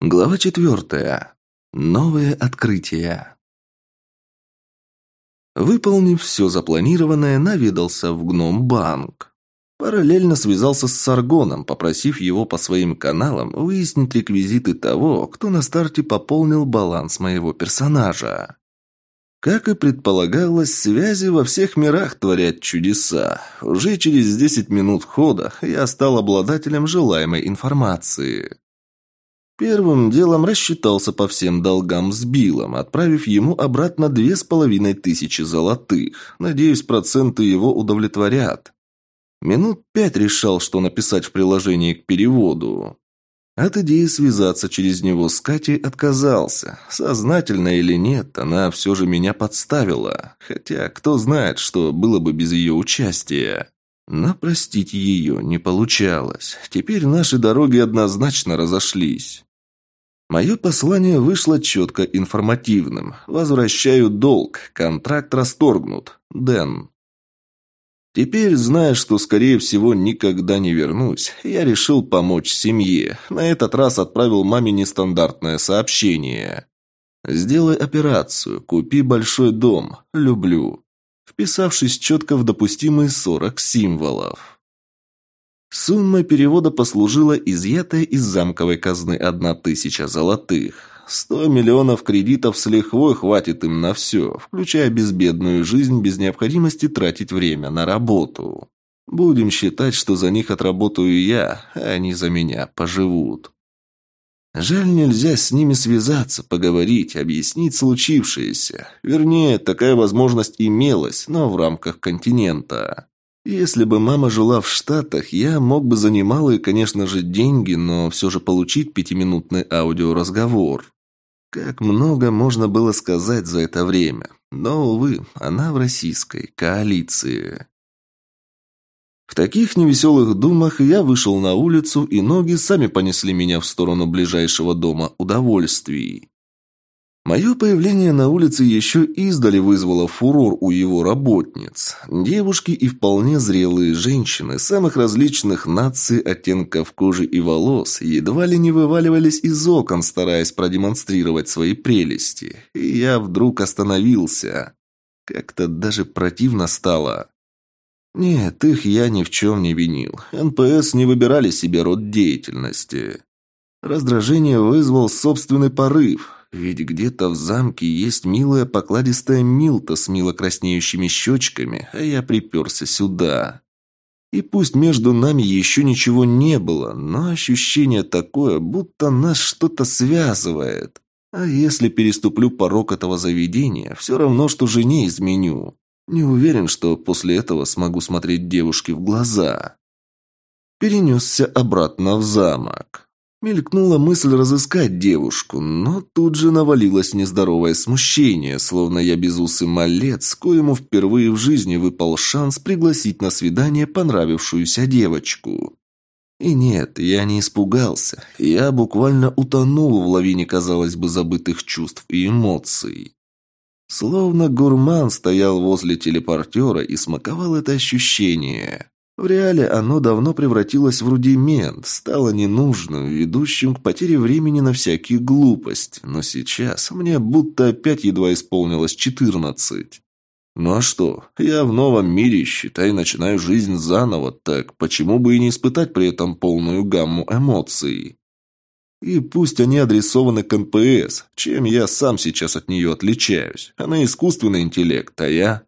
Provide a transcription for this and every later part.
Глава четвертая. Новые открытия. Выполнив все запланированное, наведался в Гном-банк. Параллельно связался с Саргоном, попросив его по своим каналам выяснить реквизиты того, кто на старте пополнил баланс моего персонажа. Как и предполагалось, связи во всех мирах творят чудеса. Уже через 10 минут хода я стал обладателем желаемой информации. Первым делом рассчитался по всем долгам с Биллом, отправив ему обратно две с половиной тысячи золотых. Надеюсь, проценты его удовлетворят. Минут пять решал, что написать в приложении к переводу. От идеи связаться через него с Катей отказался. Сознательно или нет, она все же меня подставила. Хотя, кто знает, что было бы без ее участия. Но простить ее не получалось. Теперь наши дороги однозначно разошлись. Мое послание вышло четко информативным. Возвращаю долг. Контракт расторгнут. Дэн. Теперь, зная, что, скорее всего, никогда не вернусь, я решил помочь семье. На этот раз отправил маме нестандартное сообщение. «Сделай операцию, купи большой дом. Люблю». Вписавшись четко в допустимые 40 символов. Сумма перевода послужила изъятая из замковой казны одна тысяча золотых. Сто миллионов кредитов с лихвой хватит им на все, включая безбедную жизнь без необходимости тратить время на работу. Будем считать, что за них отработаю я, а они за меня поживут. Жаль, нельзя с ними связаться, поговорить, объяснить случившееся. Вернее, такая возможность имелась, но в рамках континента. Если бы мама жила в Штатах, я мог бы за немалые, конечно же, деньги, но все же получить пятиминутный аудиоразговор. Как много можно было сказать за это время. Но, увы, она в российской коалиции. В таких невеселых думах я вышел на улицу, и ноги сами понесли меня в сторону ближайшего дома удовольствий. Мое появление на улице еще издали вызвало фурор у его работниц. Девушки и вполне зрелые женщины самых различных наций, оттенков кожи и волос едва ли не вываливались из окон, стараясь продемонстрировать свои прелести. И я вдруг остановился. Как-то даже противно стало. Нет, их я ни в чем не винил. НПС не выбирали себе род деятельности. Раздражение вызвал собственный порыв – ведь где-то в замке есть милая покладистая Милта с мило краснеющими щечками, а я приперся сюда. И пусть между нами еще ничего не было, но ощущение такое, будто нас что-то связывает. А если переступлю порог этого заведения, все равно, что жене изменю. Не уверен, что после этого смогу смотреть девушке в глаза. Перенесся обратно в замок. Мелькнула мысль разыскать девушку, но тут же навалилось нездоровое смущение, словно я безусый малец, коему впервые в жизни выпал шанс пригласить на свидание понравившуюся девочку. И нет, я не испугался. Я буквально утонул в лавине, казалось бы, забытых чувств и эмоций. Словно гурман стоял возле телепортера и смаковал это ощущение. В реале оно давно превратилось в рудимент, стало ненужным, ведущим к потере времени на всякие глупости. Но сейчас мне будто опять едва исполнилось четырнадцать. Ну а что, я в новом мире, считай, начинаю жизнь заново, так почему бы и не испытать при этом полную гамму эмоций? И пусть они адресованы к НПС, чем я сам сейчас от нее отличаюсь. Она искусственный интеллект, а я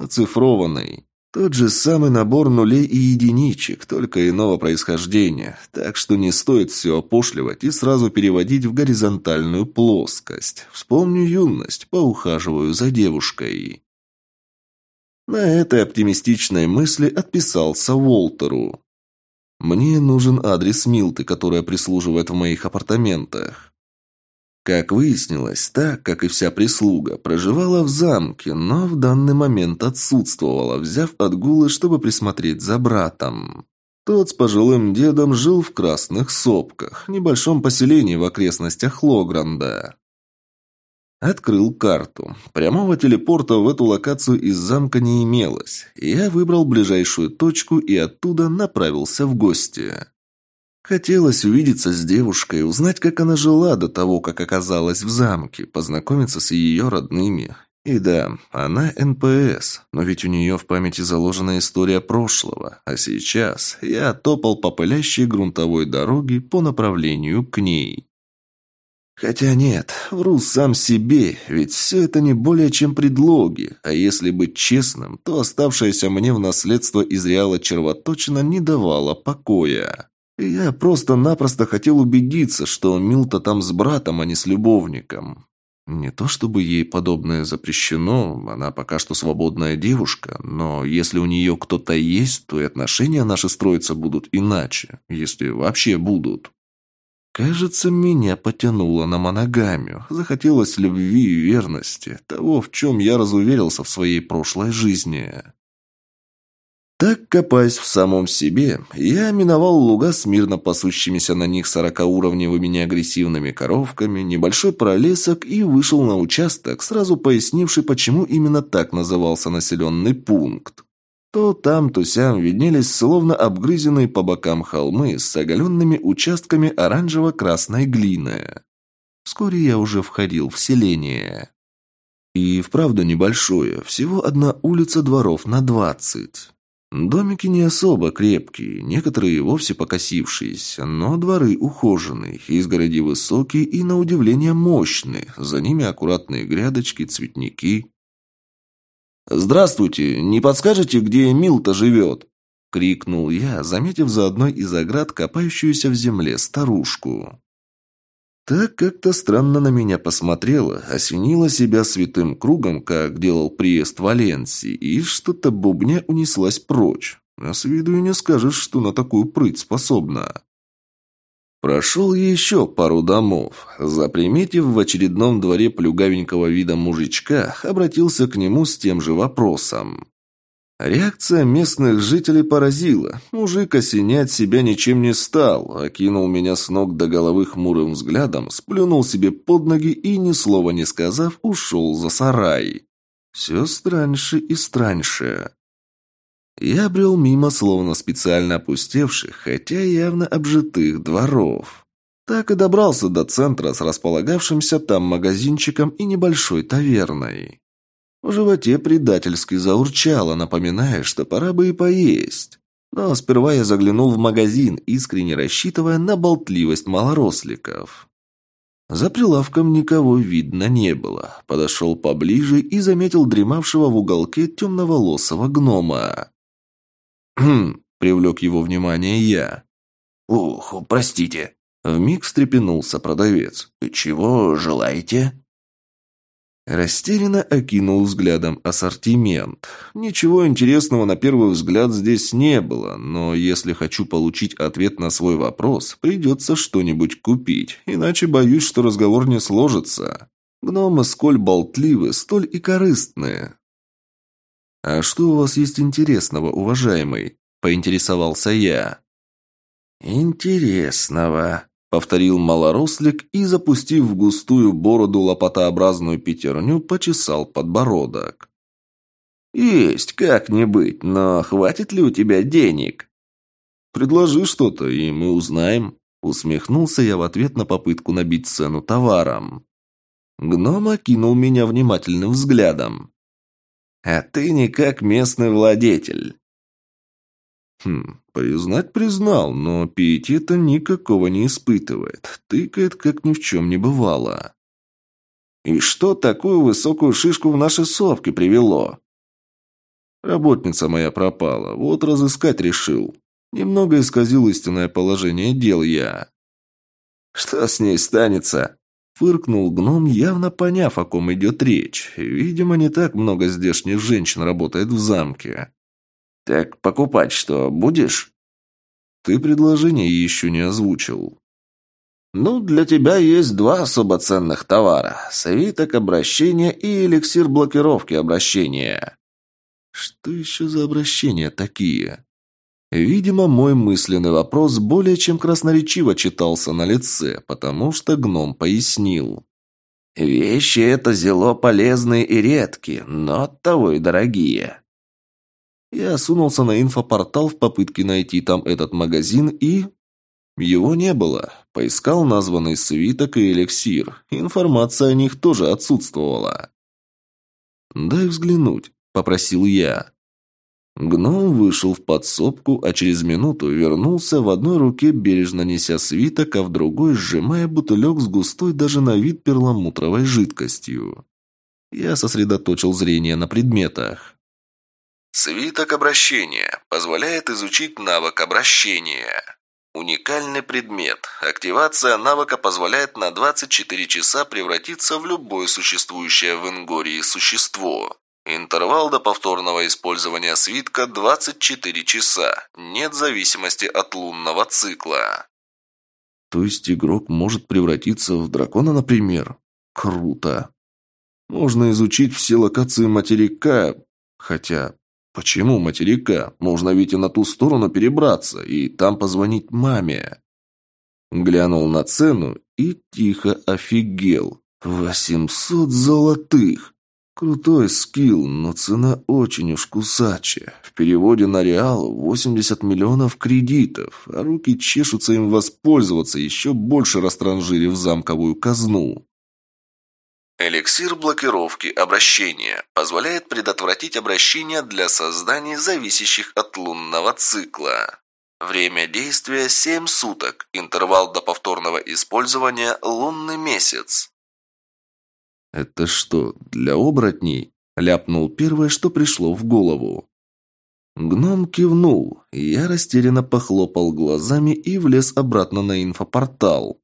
оцифрованный. Тот же самый набор нулей и единичек, только иного происхождения, так что не стоит все опошливать и сразу переводить в горизонтальную плоскость. Вспомню юность, поухаживаю за девушкой. На этой оптимистичной мысли отписался Волтеру. «Мне нужен адрес Милты, которая прислуживает в моих апартаментах. Как выяснилось, так, как и вся прислуга, проживала в замке, но в данный момент отсутствовала, взяв отгулы, чтобы присмотреть за братом. Тот с пожилым дедом жил в Красных Сопках, небольшом поселении в окрестностях Логранда. Открыл карту. Прямого телепорта в эту локацию из замка не имелось. Я выбрал ближайшую точку и оттуда направился в гости. Хотелось увидеться с девушкой, узнать, как она жила до того, как оказалась в замке, познакомиться с ее родными. И да, она НПС, но ведь у нее в памяти заложена история прошлого, а сейчас я топал по пылящей грунтовой дороге по направлению к ней. Хотя нет, вру сам себе, ведь все это не более чем предлоги, а если быть честным, то оставшаяся мне в наследство из Реала червоточина не давала покоя. Я просто-напросто хотел убедиться, что Милта там с братом, а не с любовником. Не то чтобы ей подобное запрещено, она пока что свободная девушка, но если у нее кто-то есть, то и отношения наши строиться будут иначе, если вообще будут. Кажется, меня потянуло на моногамию. Захотелось любви и верности, того, в чем я разуверился в своей прошлой жизни. Так, копаясь в самом себе, я миновал луга с мирно пасущимися на них сорокауровневыми неагрессивными коровками, небольшой пролесок и вышел на участок, сразу пояснивший, почему именно так назывался населенный пункт. То там, то сям виднелись словно обгрызенные по бокам холмы с оголенными участками оранжево-красной глины. Вскоре я уже входил в селение. И вправду небольшое, всего одна улица дворов на двадцать. Домики не особо крепкие, некоторые вовсе покосившиеся, но дворы ухоженные, изгороди высокие и, на удивление, мощные, за ними аккуратные грядочки, цветники. «Здравствуйте! Не подскажете, где Милта живет?» — крикнул я, заметив за одной из оград копающуюся в земле старушку. Так как-то странно на меня посмотрела, осенила себя святым кругом, как делал приезд Валенсии, и что-то бубня унеслась прочь. А с виду и не скажешь, что на такую прыть способна. Прошел еще пару домов. Заприметив в очередном дворе плюгавенького вида мужичка, обратился к нему с тем же вопросом. Реакция местных жителей поразила. Мужик осенять себя ничем не стал, окинул меня с ног до головы хмурым взглядом, сплюнул себе под ноги и, ни слова не сказав, ушел за сарай. Все страньше и страньше. Я брел мимо словно специально опустевших, хотя явно обжитых дворов. Так и добрался до центра с располагавшимся там магазинчиком и небольшой таверной. В животе предательски заурчало, напоминая, что пора бы и поесть. Но сперва я заглянул в магазин, искренне рассчитывая на болтливость малоросликов. За прилавком никого видно не было. Подошел поближе и заметил дремавшего в уголке темноволосого гнома. «Хм», — привлек его внимание я. «Ух, простите», — вмиг встрепенулся продавец. «Чего желаете?» Растерянно окинул взглядом ассортимент. Ничего интересного на первый взгляд здесь не было, но если хочу получить ответ на свой вопрос, придется что-нибудь купить, иначе боюсь, что разговор не сложится. Гномы сколь болтливы, столь и корыстные. «А что у вас есть интересного, уважаемый?» – поинтересовался я. «Интересного», Повторил малорослик и, запустив в густую бороду лопатообразную пятерню, почесал подбородок. «Есть как-нибудь, но хватит ли у тебя денег?» «Предложи что-то, и мы узнаем», — усмехнулся я в ответ на попытку набить цену товаром. Гном окинул меня внимательным взглядом. «А ты не как местный владетель. Хм, признать признал, но пиетета никакого не испытывает. Тыкает, как ни в чем не бывало. И что такую высокую шишку в наши совки привело? Работница моя пропала, вот разыскать решил. Немного исказил истинное положение дел я. Что с ней станется? Фыркнул гном, явно поняв, о ком идет речь. Видимо, не так много здешних женщин работает в замке. «Так покупать что, будешь?» «Ты предложение еще не озвучил». «Ну, для тебя есть два особо ценных товара. Свиток обращения и эликсир блокировки обращения». «Что еще за обращения такие?» Видимо, мой мысленный вопрос более чем красноречиво читался на лице, потому что гном пояснил. «Вещи это зело полезные и редкие, но оттого и дорогие. Я сунулся на инфопортал в попытке найти там этот магазин и... Его не было. Поискал названный свиток и эликсир. Информация о них тоже отсутствовала. «Дай взглянуть», — попросил я. Гном вышел в подсобку, а через минуту вернулся в одной руке, бережно неся свиток, а в другой сжимая бутылек с густой даже на вид перламутровой жидкостью. Я сосредоточил зрение на предметах. Свиток обращения позволяет изучить навык обращения. Уникальный предмет. Активация навыка позволяет на 24 часа превратиться в любое существующее в Ингории существо. Интервал до повторного использования свитка 24 часа. Нет зависимости от лунного цикла. То есть игрок может превратиться в дракона, например? Круто. Можно изучить все локации материка, хотя Почему материка? Можно ведь и на ту сторону перебраться, и там позвонить маме. Глянул на цену и тихо офигел. Восемьсот золотых! Крутой скилл, но цена очень уж кусачая. В переводе на реал 80 миллионов кредитов, а руки чешутся им воспользоваться, еще больше растранжирив замковую казну. Эликсир блокировки обращения позволяет предотвратить обращение для созданий, зависящих от лунного цикла. Время действия 7 суток, интервал до повторного использования лунный месяц. «Это что, для оборотней?» – ляпнул первое, что пришло в голову. Гном кивнул, я растерянно похлопал глазами и влез обратно на инфопортал.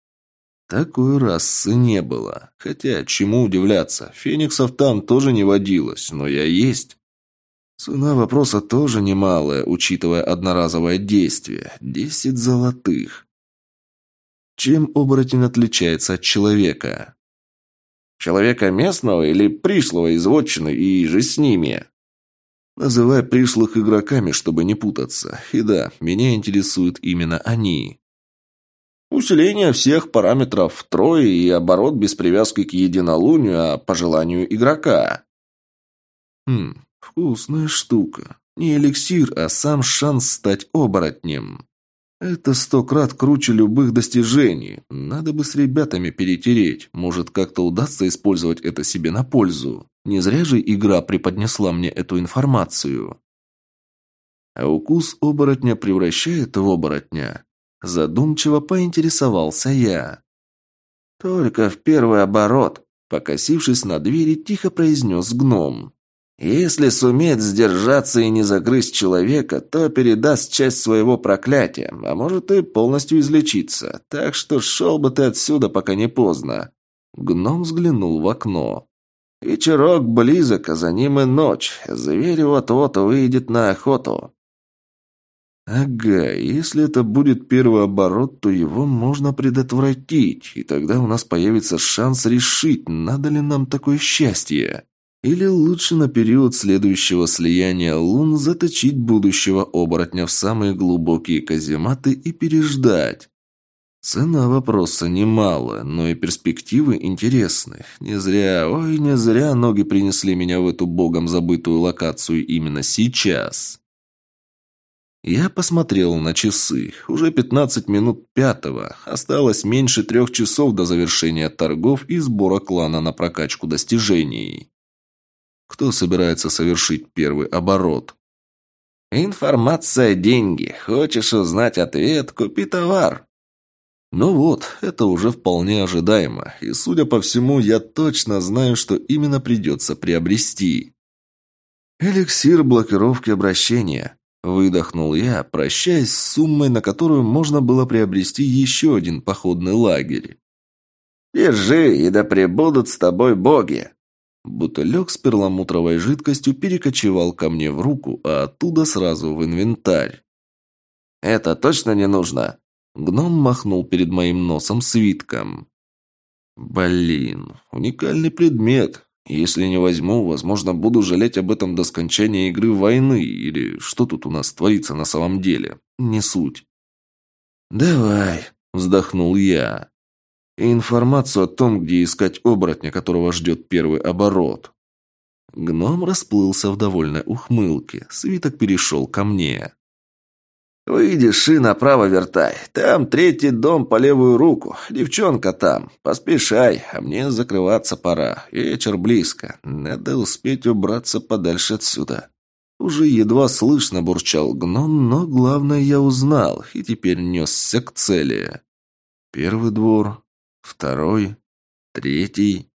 Такой расы не было. Хотя, чему удивляться, фениксов там тоже не водилось, но я есть. Цена вопроса тоже немалая, учитывая одноразовое действие. Десять золотых. Чем оборотень отличается от человека? Человека местного или пришлого из вотчины и же с ними? Называй пришлых игроками, чтобы не путаться. И да, меня интересуют именно они. Усиление всех параметров втрое и оборот без привязки к единолунию, а по желанию игрока. Хм, вкусная штука. Не эликсир, а сам шанс стать оборотнем. Это сто крат круче любых достижений. Надо бы с ребятами перетереть. Может, как-то удастся использовать это себе на пользу. Не зря же игра преподнесла мне эту информацию. А укус оборотня превращает в оборотня. Задумчиво поинтересовался я. «Только в первый оборот», — покосившись на двери, тихо произнес гном. «Если суметь сдержаться и не загрызть человека, то передаст часть своего проклятия, а может и полностью излечиться. Так что шел бы ты отсюда, пока не поздно». Гном взглянул в окно. «Вечерок близок, а за ним и ночь. Зверь вот-вот выйдет на охоту. Ага, если это будет первый оборот, то его можно предотвратить, и тогда у нас появится шанс решить, надо ли нам такое счастье. Или лучше на период следующего слияния лун заточить будущего оборотня в самые глубокие казематы и переждать. Цена вопроса немало, но и перспективы интересны. Не зря, ой, не зря ноги принесли меня в эту богом забытую локацию именно сейчас. Я посмотрел на часы. Уже 15 минут пятого. Осталось меньше трех часов до завершения торгов и сбора клана на прокачку достижений. Кто собирается совершить первый оборот? «Информация – деньги. Хочешь узнать ответ – купи товар». Ну вот, это уже вполне ожидаемо, и, судя по всему, я точно знаю, что именно придется приобрести. Эликсир блокировки обращения. Выдохнул я, прощаясь с суммой, на которую можно было приобрести еще один походный лагерь. «Держи, и да пребудут с тобой боги!» Бутылек с перламутровой жидкостью перекочевал ко мне в руку, а оттуда сразу в инвентарь. «Это точно не нужно?» Гном махнул перед моим носом свитком. «Блин, уникальный предмет. Если не возьму, возможно, буду жалеть об этом до скончания игры войны, или что тут у нас творится на самом деле. Не суть. «Давай», — вздохнул я. И информацию о том, где искать оборотня, которого ждет первый оборот. Гном расплылся в довольной ухмылке. Свиток перешел ко мне. Выйдешь и направо вертай. Там третий дом по левую руку. Девчонка там. Поспешай, а мне закрываться пора. Вечер близко. Надо успеть убраться подальше отсюда». Уже едва слышно бурчал гном, но главное я узнал и теперь несся к цели. Первый двор, второй, третий.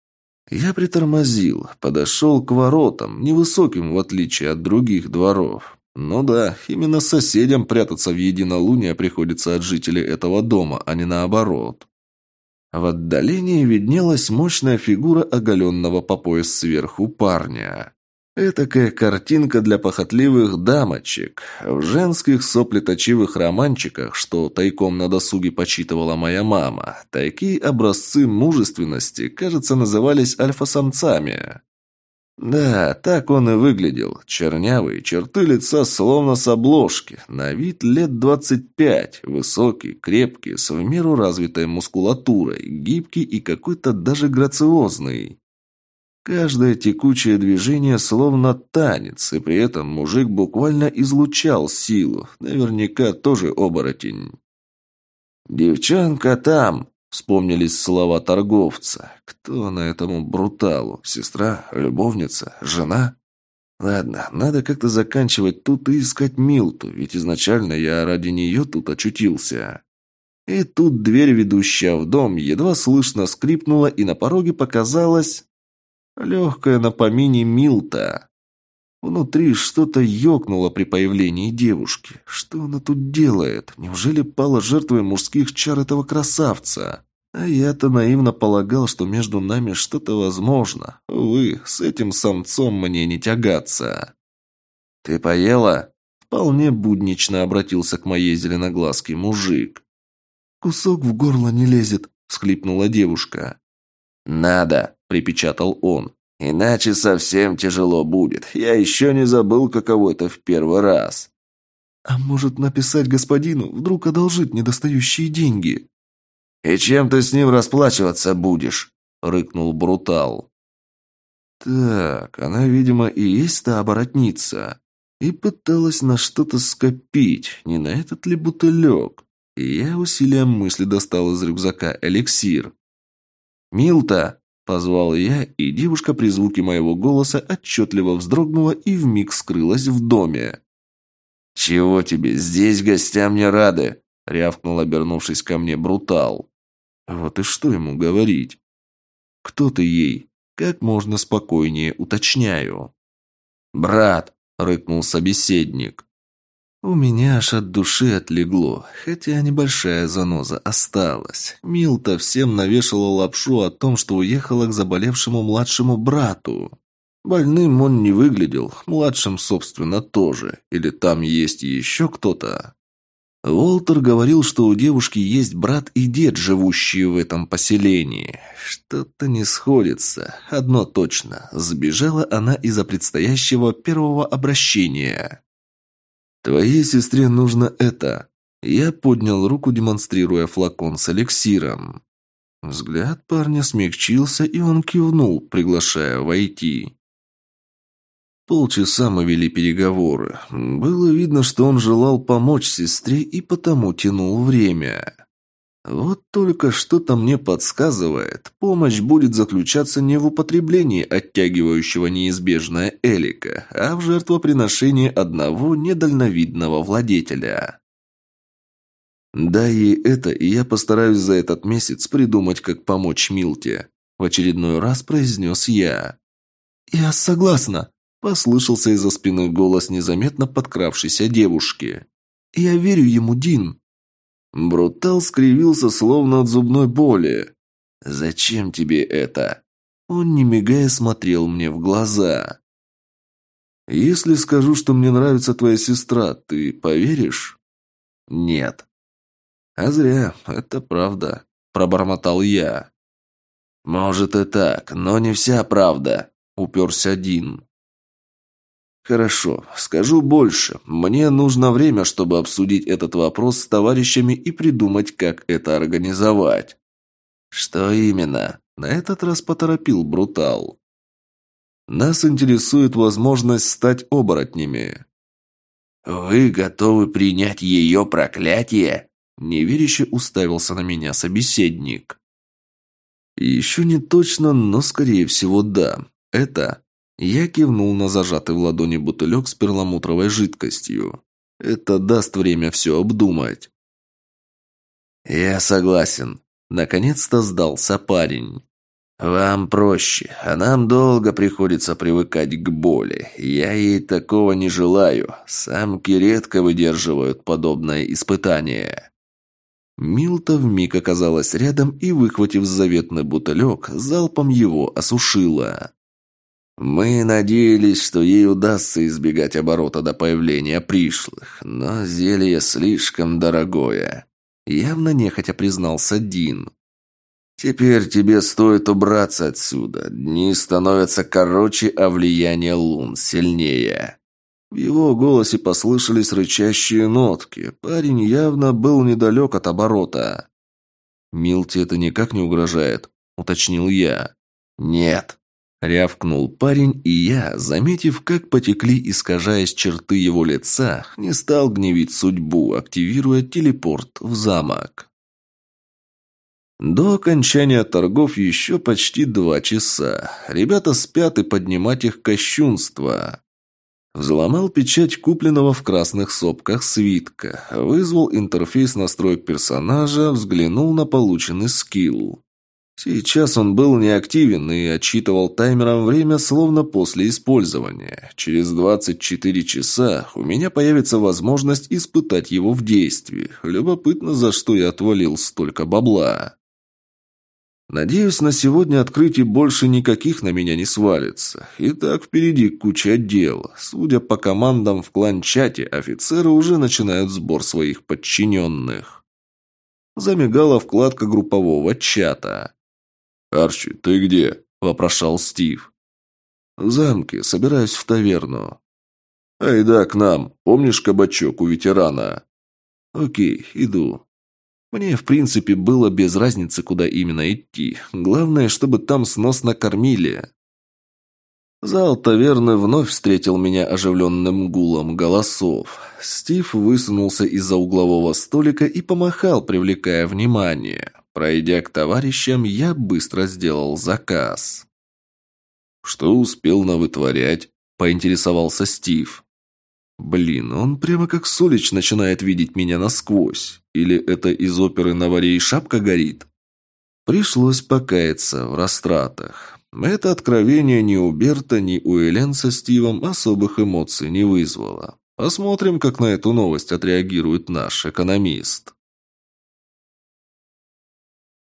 Я притормозил, подошел к воротам, невысоким в отличие от других дворов. Ну да, именно соседям прятаться в единолуние приходится от жителей этого дома, а не наоборот. В отдалении виднелась мощная фигура оголенного по пояс сверху парня. Этакая картинка для похотливых дамочек. В женских соплеточивых романчиках, что тайком на досуге почитывала моя мама, такие образцы мужественности, кажется, назывались альфа-самцами. Да, так он и выглядел. Чернявый, черты лица словно с обложки. На вид лет двадцать пять. Высокий, крепкий, с в меру развитой мускулатурой, гибкий и какой-то даже грациозный. Каждое текучее движение словно танец, и при этом мужик буквально излучал силу. Наверняка тоже оборотень. «Девчонка там!» — вспомнились слова торговца. «Кто она этому бруталу? Сестра? Любовница? Жена?» «Ладно, надо как-то заканчивать тут и искать Милту, ведь изначально я ради нее тут очутился». И тут дверь, ведущая в дом, едва слышно скрипнула, и на пороге показалась... Легкое напоминание Милта. Внутри что-то ёкнуло при появлении девушки. Что она тут делает? Неужели пала жертвой мужских чар этого красавца? А я-то наивно полагал, что между нами что-то возможно. Увы, с этим самцом мне не тягаться. «Ты поела?» Вполне буднично обратился к моей зеленоглазке мужик. «Кусок в горло не лезет», — всхлипнула девушка. «Надо!» – припечатал он. «Иначе совсем тяжело будет. Я еще не забыл, каково это в первый раз». «А может, написать господину? Вдруг одолжит недостающие деньги?» «И чем ты с ним расплачиваться будешь?» – рыкнул Брутал. «Так, она, видимо, и есть та оборотница. И пыталась на что-то скопить, не на этот ли бутылек. И я усилием мысли достал из рюкзака эликсир. «Милта!» – позвал я, и девушка при звуке моего голоса отчетливо вздрогнула и вмиг скрылась в доме. «Чего тебе? Здесь гостям не рады!» – рявкнул, обернувшись ко мне, брутал. Вот и что ему говорить? «Кто ты ей?» Как можно спокойнее уточняю. «Брат!» – рыкнул собеседник. У меня аж от души отлегло, хотя небольшая заноза осталась. Милта всем навешала лапшу о том, что уехала к заболевшему младшему брату. Больным он не выглядел, младшим, собственно, тоже. Или там есть еще кто-то? Уолтер говорил, что у девушки есть брат и дед, живущие в этом поселении. Что-то не сходится. Одно точно. Сбежала она из-за предстоящего первого обращения. «Твоей сестре нужно это». Я поднял руку, демонстрируя флакон с эликсиром. Взгляд парня смягчился, и он кивнул, приглашая войти. Полчаса мы вели переговоры. Было видно, что он желал помочь сестре и потому тянул время. Вот только что-то мне подсказывает, помощь будет заключаться не в употреблении оттягивающего неизбежное элика, а в жертвоприношении одного недальновидного владетеля. Дай ей это, и я постараюсь за этот месяц придумать, как помочь Милте. В очередной раз произнес я. «Я согласна», – послышался из-за спины голос незаметно подкравшейся девушки. «Я верю ему, Дин». Брутал скривился, словно от зубной боли. «Зачем тебе это?» Он, не мигая, смотрел мне в глаза. «Если скажу, что мне нравится твоя сестра, ты поверишь?» «Нет». «А зря, это правда», – пробормотал я. «Может и так, но не вся правда», – уперся Дин. «Хорошо, скажу больше. Мне нужно время, чтобы обсудить этот вопрос с товарищами и придумать, как это организовать». «Что именно?» На этот раз поторопил Брутал. «Нас интересует возможность стать оборотнями». «Вы готовы принять ее проклятие?» Неверяще уставился на меня собеседник. «Еще не точно, но, скорее всего, да. Это...» Я кивнул на зажатый в ладони бутылек с перламутровой жидкостью. «Это даст время все обдумать». «Я согласен», Наконец-то сдался парень. «Вам проще, а нам долго приходится привыкать к боли. Я ей такого не желаю. Самки редко выдерживают подобное испытание». Милта вмиг оказалась рядом и, выхватив заветный бутылек, залпом его осушила. Мы надеялись, что ей удастся избегать оборота до появления пришлых, но зелье слишком дорогое. Явно нехотя признался Дин. «Теперь тебе стоит убраться отсюда. Дни становятся короче, а влияние лун сильнее». В его голосе послышались рычащие нотки. Парень явно был недалек от оборота. «Милте это никак не угрожает», — уточнил я. «Нет», — рявкнул парень, и я, заметив, как потекли, искажаясь черты его лица, не стал гневить судьбу, активируя телепорт в замок. До окончания торгов еще почти два часа. Ребята спят и поднимать их кощунство. Взломал печать купленного в красных сопках свитка, вызвал интерфейс настроек персонажа, взглянул на полученный скилл. Сейчас он был неактивен и отчитывал таймером время словно после использования. Через 24 часа у меня появится возможность испытать его в действии. Любопытно, за что я отвалил столько бабла. Надеюсь, на сегодня открытий больше никаких на меня не свалится. И так впереди куча дел. Судя по командам в клан-чате, офицеры уже начинают сбор своих подчиненных. Замигала вкладка группового чата. «Арчи, ты где?» – вопрошал Стив. «В замке. Собираюсь в таверну». «Айда к нам. Помнишь кабачок у ветерана?» «Окей, иду». Мне, в принципе, было без разницы, куда именно идти. Главное, чтобы там сносно кормили. Зал таверны вновь встретил меня оживленным гулом голосов. Стив высунулся из-за углового столика и помахал, привлекая внимание. Пройдя к товарищам, я быстро сделал заказ. «Что успел навытворять?» – поинтересовался Стив. Блин, он прямо как Солич начинает видеть меня насквозь. Или это из оперы «На варе и шапка горит»? Пришлось покаяться в растратах. Это откровение ни у Берта, ни у Элен со Стивом особых эмоций не вызвало. Посмотрим, как на эту новость отреагирует наш экономист.